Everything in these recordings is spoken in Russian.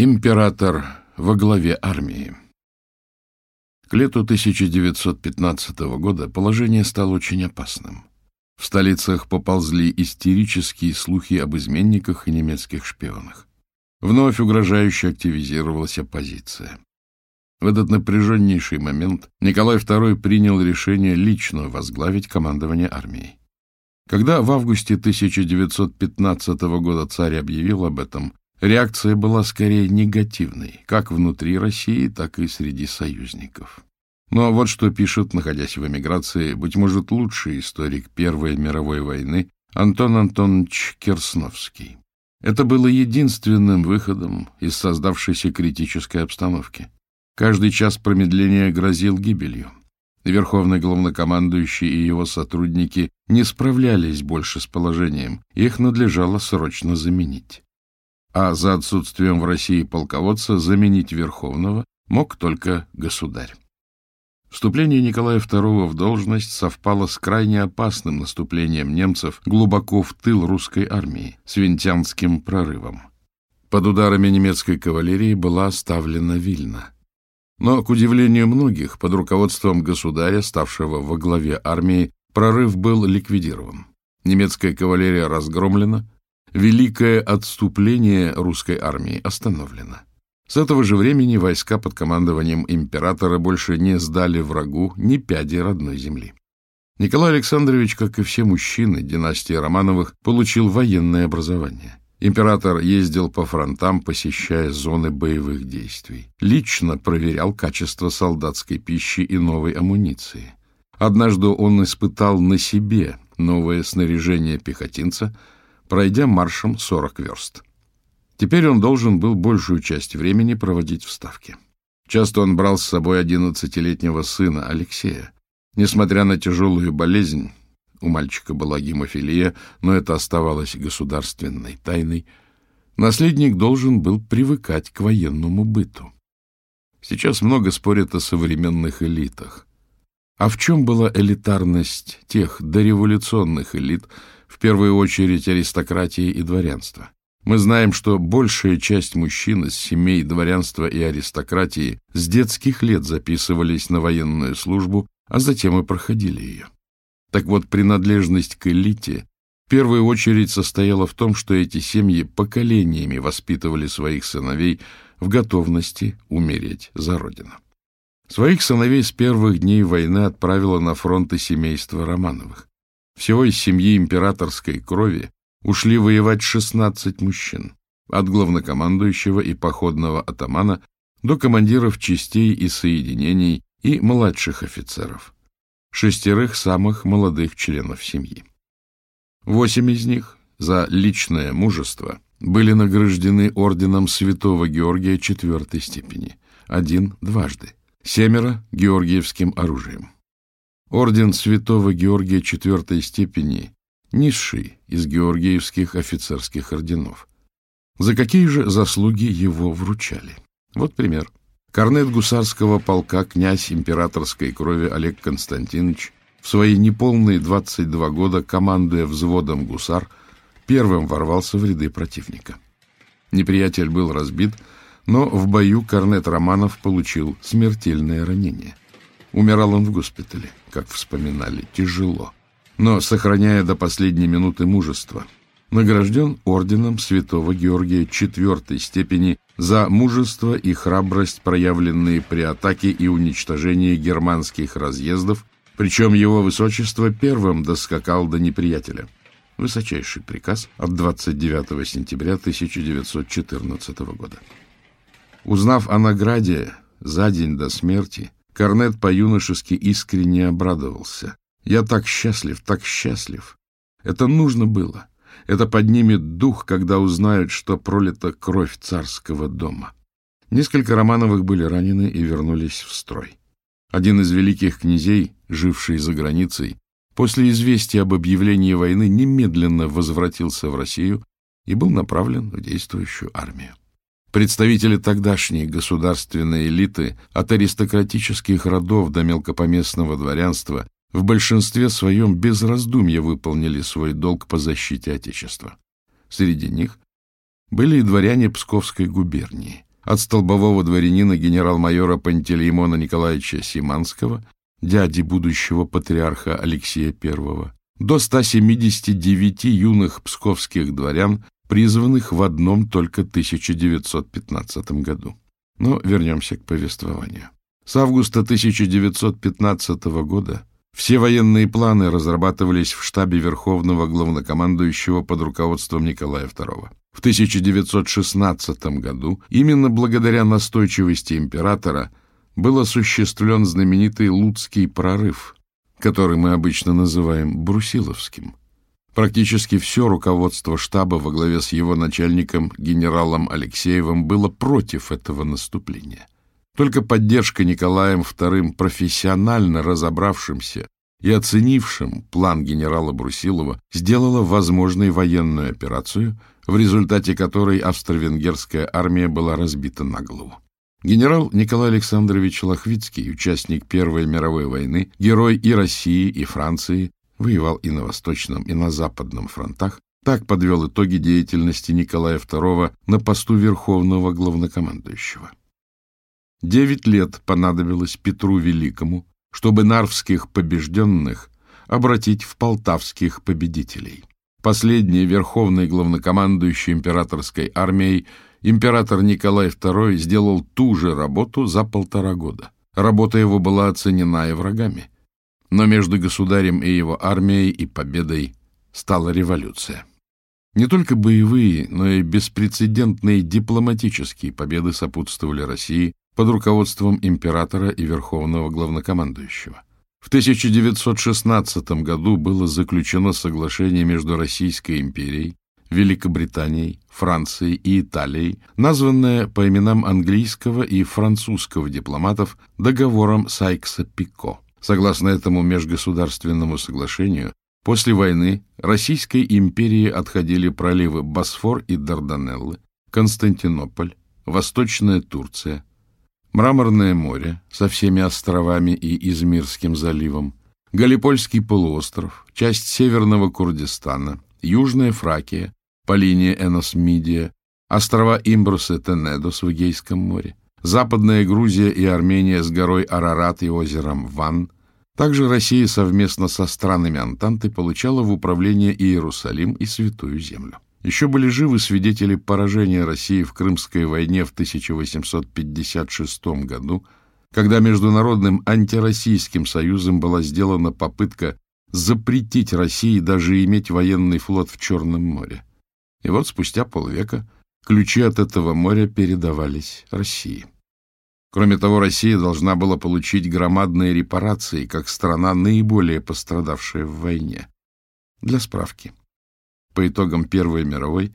Император во главе армии. К лету 1915 года положение стало очень опасным. В столицах поползли истерические слухи об изменниках и немецких шпионах. Вновь угрожающе активизировалась оппозиция. В этот напряженнейший момент Николай II принял решение лично возглавить командование армией. Когда в августе 1915 года царь объявил об этом, Реакция была скорее негативной, как внутри России, так и среди союзников. Но вот что пишет, находясь в эмиграции, быть может, лучший историк Первой мировой войны Антон Антонович Керсновский. Это было единственным выходом из создавшейся критической обстановки. Каждый час промедления грозил гибелью. Верховный главнокомандующий и его сотрудники не справлялись больше с положением, их надлежало срочно заменить а за отсутствием в России полководца заменить Верховного мог только государь. Вступление Николая II в должность совпало с крайне опасным наступлением немцев глубоко в тыл русской армии, с Винтянским прорывом. Под ударами немецкой кавалерии была оставлена Вильна. Но, к удивлению многих, под руководством государя, ставшего во главе армии, прорыв был ликвидирован. Немецкая кавалерия разгромлена, Великое отступление русской армии остановлено. С этого же времени войска под командованием императора больше не сдали врагу ни пяди родной земли. Николай Александрович, как и все мужчины династии Романовых, получил военное образование. Император ездил по фронтам, посещая зоны боевых действий. Лично проверял качество солдатской пищи и новой амуниции. Однажды он испытал на себе новое снаряжение пехотинца – пройдя маршем 40 верст. Теперь он должен был большую часть времени проводить в Ставке. Часто он брал с собой одиннадцатилетнего сына Алексея. Несмотря на тяжелую болезнь, у мальчика была гемофилия, но это оставалось государственной тайной, наследник должен был привыкать к военному быту. Сейчас много спорят о современных элитах. А в чем была элитарность тех дореволюционных элит, в первую очередь аристократии и дворянства. Мы знаем, что большая часть мужчин из семей дворянства и аристократии с детских лет записывались на военную службу, а затем и проходили ее. Так вот, принадлежность к элите в первую очередь состояла в том, что эти семьи поколениями воспитывали своих сыновей в готовности умереть за родину. Своих сыновей с первых дней войны отправила на фронты семейство Романовых. Всего из семьи императорской крови ушли воевать 16 мужчин, от главнокомандующего и походного атамана до командиров частей и соединений и младших офицеров, шестерых самых молодых членов семьи. Восемь из них за личное мужество были награждены орденом Святого Георгия четвертой степени, один дважды, семеро — георгиевским оружием. Орден Святого Георгия четвертой степени – низший из георгиевских офицерских орденов. За какие же заслуги его вручали? Вот пример. Корнет гусарского полка князь императорской крови Олег Константинович в свои неполные 22 года, командуя взводом гусар, первым ворвался в ряды противника. Неприятель был разбит, но в бою Корнет Романов получил смертельное ранение. Умирал он в госпитале, как вспоминали, тяжело. Но, сохраняя до последней минуты мужество. награжден орденом святого Георгия четвертой степени за мужество и храбрость, проявленные при атаке и уничтожении германских разъездов, причем его высочество первым доскакал до неприятеля. Высочайший приказ от 29 сентября 1914 года. Узнав о награде за день до смерти, Корнет по-юношески искренне обрадовался. «Я так счастлив, так счастлив! Это нужно было! Это поднимет дух, когда узнают, что пролита кровь царского дома!» Несколько Романовых были ранены и вернулись в строй. Один из великих князей, живший за границей, после известия об объявлении войны немедленно возвратился в Россию и был направлен в действующую армию. Представители тогдашней государственной элиты от аристократических родов до мелкопоместного дворянства в большинстве своем без раздумья выполнили свой долг по защите Отечества. Среди них были и дворяне Псковской губернии, от столбового дворянина генерал-майора Пантелеймона Николаевича Симанского, дяди будущего патриарха Алексея I, до 179 юных псковских дворян, призванных в одном только 1915 году. Но вернемся к повествованию. С августа 1915 года все военные планы разрабатывались в штабе Верховного Главнокомандующего под руководством Николая II. В 1916 году, именно благодаря настойчивости императора, был осуществлен знаменитый Луцкий прорыв, который мы обычно называем Брусиловским – Практически все руководство штаба во главе с его начальником генералом Алексеевым было против этого наступления. Только поддержка Николаем II, профессионально разобравшимся и оценившим план генерала Брусилова, сделала возможной военную операцию, в результате которой австро-венгерская армия была разбита на голову. Генерал Николай Александрович Лохвицкий, участник Первой мировой войны, герой и России, и Франции, воевал и на Восточном, и на Западном фронтах, так подвел итоги деятельности Николая II на посту Верховного Главнокомандующего. Девять лет понадобилось Петру Великому, чтобы нарвских побежденных обратить в полтавских победителей. Последний Верховный Главнокомандующий императорской армией император Николай II сделал ту же работу за полтора года. Работа его была оценена и врагами. Но между государем и его армией и победой стала революция. Не только боевые, но и беспрецедентные дипломатические победы сопутствовали России под руководством императора и верховного главнокомандующего. В 1916 году было заключено соглашение между Российской империей, Великобританией, Францией и Италией, названное по именам английского и французского дипломатов договором Сайкса-Пико. Согласно этому межгосударственному соглашению, после войны Российской империи отходили проливы Босфор и Дарданеллы, Константинополь, Восточная Турция, Мраморное море со всеми островами и Измирским заливом, Галипольский полуостров, часть Северного Курдистана, Южная Фракия по линии Эносмидия, острова Имбрус и Тенедос в Эгейском море, Западная Грузия и Армения с горой Арарат и озером Ван. Также Россия совместно со странами Антанты получала в управление Иерусалим и Святую Землю. Еще были живы свидетели поражения России в Крымской войне в 1856 году, когда Международным антироссийским союзом была сделана попытка запретить России даже иметь военный флот в Черном море. И вот спустя полвека – Ключи от этого моря передавались России. Кроме того, Россия должна была получить громадные репарации, как страна, наиболее пострадавшая в войне. Для справки. По итогам Первой мировой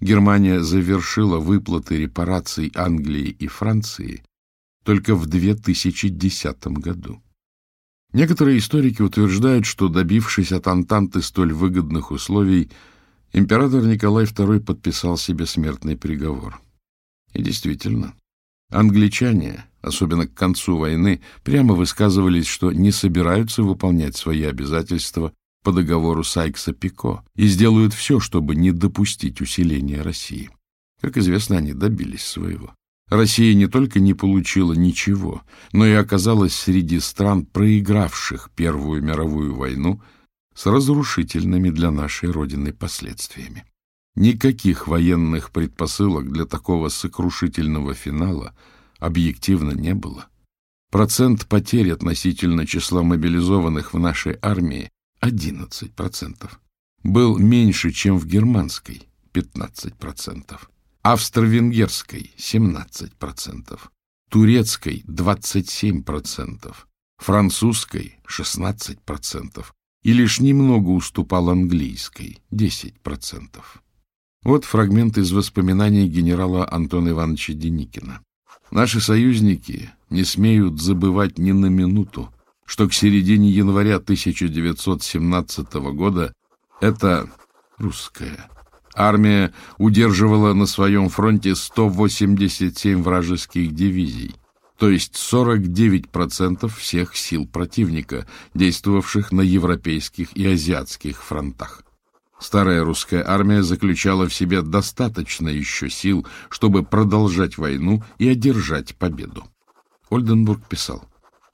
Германия завершила выплаты репараций Англии и Франции только в 2010 году. Некоторые историки утверждают, что, добившись от Антанты столь выгодных условий, император Николай II подписал себе смертный приговор. И действительно, англичане, особенно к концу войны, прямо высказывались, что не собираются выполнять свои обязательства по договору Сайкса-Пико и сделают все, чтобы не допустить усиления России. Как известно, они добились своего. Россия не только не получила ничего, но и оказалась среди стран, проигравших Первую мировую войну с разрушительными для нашей Родины последствиями. Никаких военных предпосылок для такого сокрушительного финала объективно не было. Процент потерь относительно числа мобилизованных в нашей армии 11%. Был меньше, чем в германской 15%, австро-венгерской 17%, турецкой 27%, французской 16%, и лишь немного уступал английской – 10%. Вот фрагмент из воспоминаний генерала Антона Ивановича Деникина. Наши союзники не смеют забывать ни на минуту, что к середине января 1917 года эта русская армия удерживала на своем фронте 187 вражеских дивизий, то есть 49% всех сил противника, действовавших на европейских и азиатских фронтах. Старая русская армия заключала в себе достаточно еще сил, чтобы продолжать войну и одержать победу. Ольденбург писал,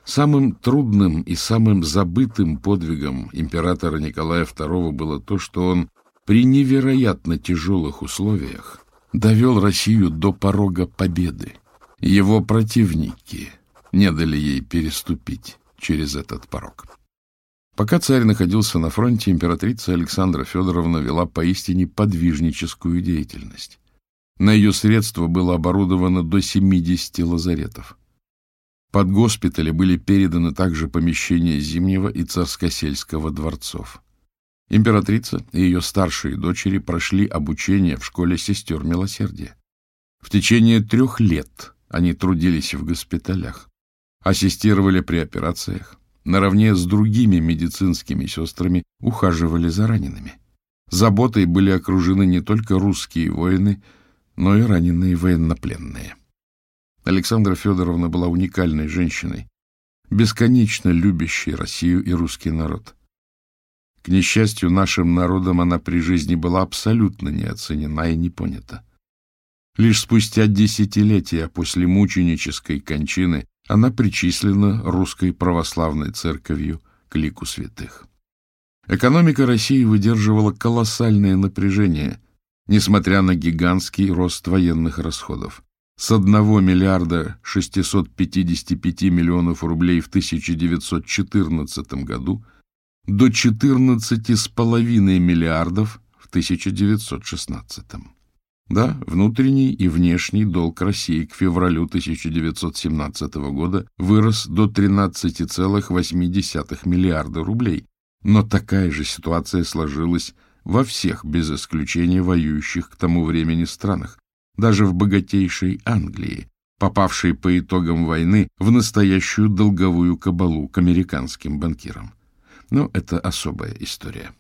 Самым трудным и самым забытым подвигом императора Николая II было то, что он при невероятно тяжелых условиях довел Россию до порога победы его противники не дали ей переступить через этот порог. Пока царь находился на фронте, императрица Александра Федоровна вела поистине подвижническую деятельность. На ее средства было оборудовано до 70 лазаретов. Под госпитали были переданы также помещения Зимнего и Царскосельского дворцов. Императрица и ее старшие дочери прошли обучение в школе сестер милосердия. В течение трех лет они трудились в госпиталях, ассистировали при операциях, наравне с другими медицинскими сестрами ухаживали за ранеными. Заботой были окружены не только русские воины, но и раненые военнопленные. Александра Федоровна была уникальной женщиной, бесконечно любящей Россию и русский народ. К несчастью, нашим народом она при жизни была абсолютно неоценена и не понята. Лишь спустя десятилетия после мученической кончины она причислена русской православной церковью к лику святых. Экономика России выдерживала колоссальное напряжение, несмотря на гигантский рост военных расходов. С 1 миллиарда 655 миллионов рублей в 1914 году до 14,5 миллиардов в 1916 году. Да, внутренний и внешний долг России к февралю 1917 года вырос до 13,8 миллиарда рублей. Но такая же ситуация сложилась во всех, без исключения воюющих к тому времени странах, даже в богатейшей Англии, попавшей по итогам войны в настоящую долговую кабалу к американским банкирам. Но это особая история.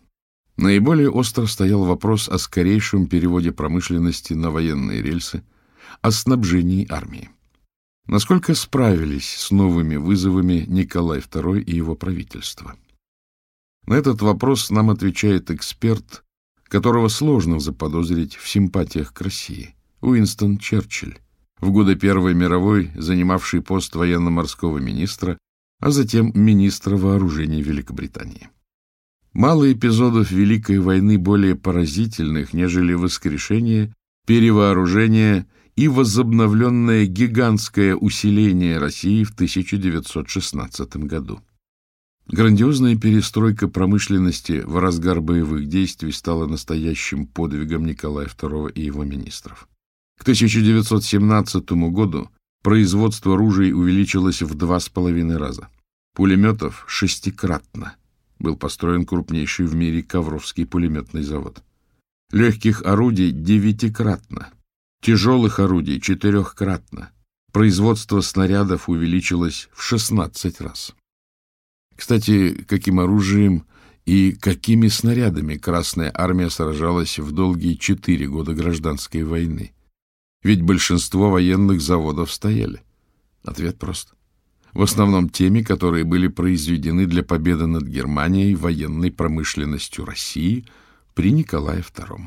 Наиболее остро стоял вопрос о скорейшем переводе промышленности на военные рельсы, о снабжении армии. Насколько справились с новыми вызовами Николай II и его правительство? На этот вопрос нам отвечает эксперт, которого сложно заподозрить в симпатиях к России, Уинстон Черчилль, в годы Первой мировой занимавший пост военно-морского министра, а затем министра вооружений Великобритании. Мало эпизодов Великой войны более поразительных, нежели воскрешение, перевооружение и возобновленное гигантское усиление России в 1916 году. Грандиозная перестройка промышленности в разгар боевых действий стала настоящим подвигом Николая II и его министров. К 1917 году производство ружей увеличилось в два с половиной раза, пулеметов – шестикратно, был построен крупнейший в мире Ковровский пулеметный завод. Легких орудий девятикратно, тяжелых орудий четырехкратно. Производство снарядов увеличилось в 16 раз. Кстати, каким оружием и какими снарядами Красная Армия сражалась в долгие четыре года Гражданской войны? Ведь большинство военных заводов стояли. Ответ прост в основном теми, которые были произведены для победы над Германией военной промышленностью России при Николае II.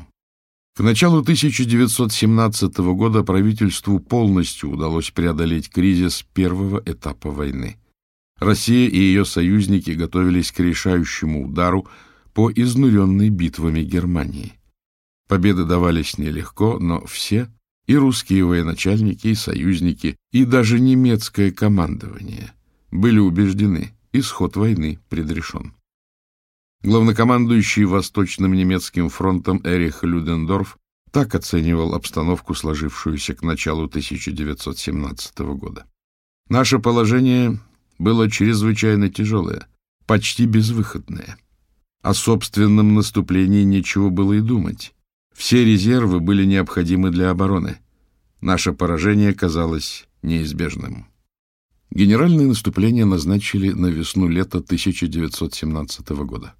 К началу 1917 года правительству полностью удалось преодолеть кризис первого этапа войны. Россия и ее союзники готовились к решающему удару по изнуренной битвами Германии. Победы давались нелегко, но все и русские военачальники, и союзники, и даже немецкое командование были убеждены, исход войны предрешен. Главнокомандующий Восточным немецким фронтом Эрих Людендорф так оценивал обстановку, сложившуюся к началу 1917 года. «Наше положение было чрезвычайно тяжелое, почти безвыходное. О собственном наступлении нечего было и думать. Все резервы были необходимы для обороны. Наше поражение казалось неизбежным. Генеральное наступление назначили на весну-лето 1917 года.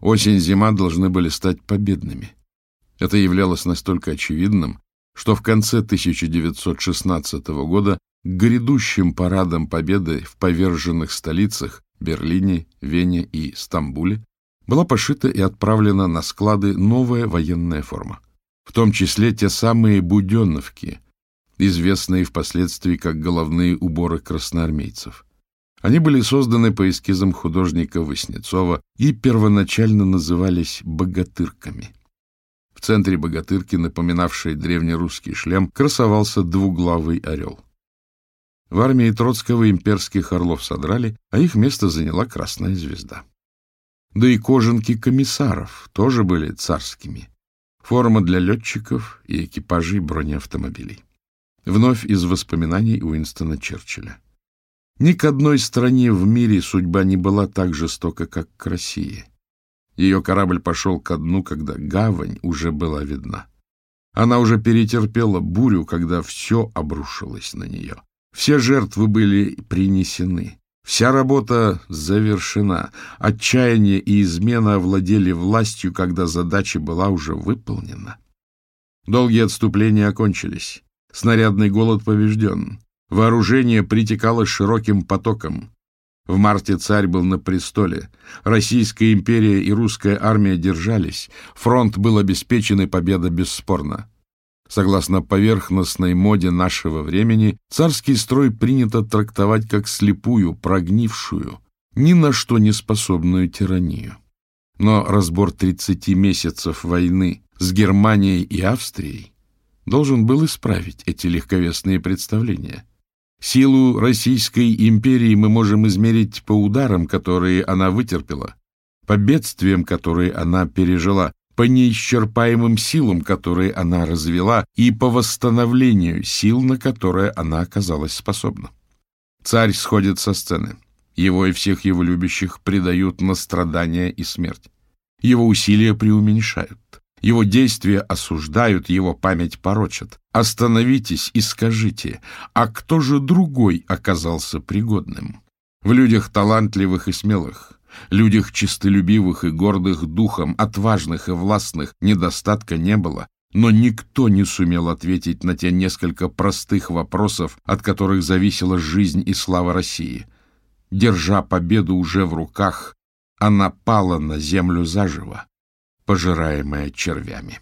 Осень-зима должны были стать победными. Это являлось настолько очевидным, что в конце 1916 года к грядущим парадам победы в поверженных столицах Берлине, Вене и Стамбуле была пошита и отправлена на склады новая военная форма, в том числе те самые буденовки, известные впоследствии как головные уборы красноармейцев. Они были созданы по эскизам художника Васнецова и первоначально назывались «богатырками». В центре богатырки, напоминавшей древнерусский шлем, красовался двуглавый орел. В армии Троцкого имперских орлов содрали, а их место заняла красная звезда. Да и кожанки комиссаров тоже были царскими. Форма для летчиков и экипажей бронеавтомобилей. Вновь из воспоминаний Уинстона Черчилля. Ни к одной стране в мире судьба не была так жестока, как к России. Ее корабль пошел ко дну, когда гавань уже была видна. Она уже перетерпела бурю, когда все обрушилось на нее. Все жертвы были принесены. Вся работа завершена. Отчаяние и измена овладели властью, когда задача была уже выполнена. Долгие отступления окончились. Снарядный голод побежден. Вооружение притекало широким потоком. В марте царь был на престоле. Российская империя и русская армия держались. Фронт был обеспечен и победа бесспорна. Согласно поверхностной моде нашего времени, царский строй принято трактовать как слепую, прогнившую, ни на что не способную тиранию. Но разбор 30 месяцев войны с Германией и Австрией должен был исправить эти легковесные представления. Силу Российской империи мы можем измерить по ударам, которые она вытерпела, по бедствиям, которые она пережила, по неисчерпаемым силам, которые она развела, и по восстановлению сил, на которые она оказалась способна. Царь сходит со сцены. Его и всех его любящих предают на страдания и смерть. Его усилия преуменьшают. Его действия осуждают, его память порочат. Остановитесь и скажите, а кто же другой оказался пригодным? В людях талантливых и смелых, людях чистолюбивых и гордых духом, отважных и властных, недостатка не было, но никто не сумел ответить на те несколько простых вопросов, от которых зависела жизнь и слава России. Держа победу уже в руках, она пала на землю заживо, пожираемая червями.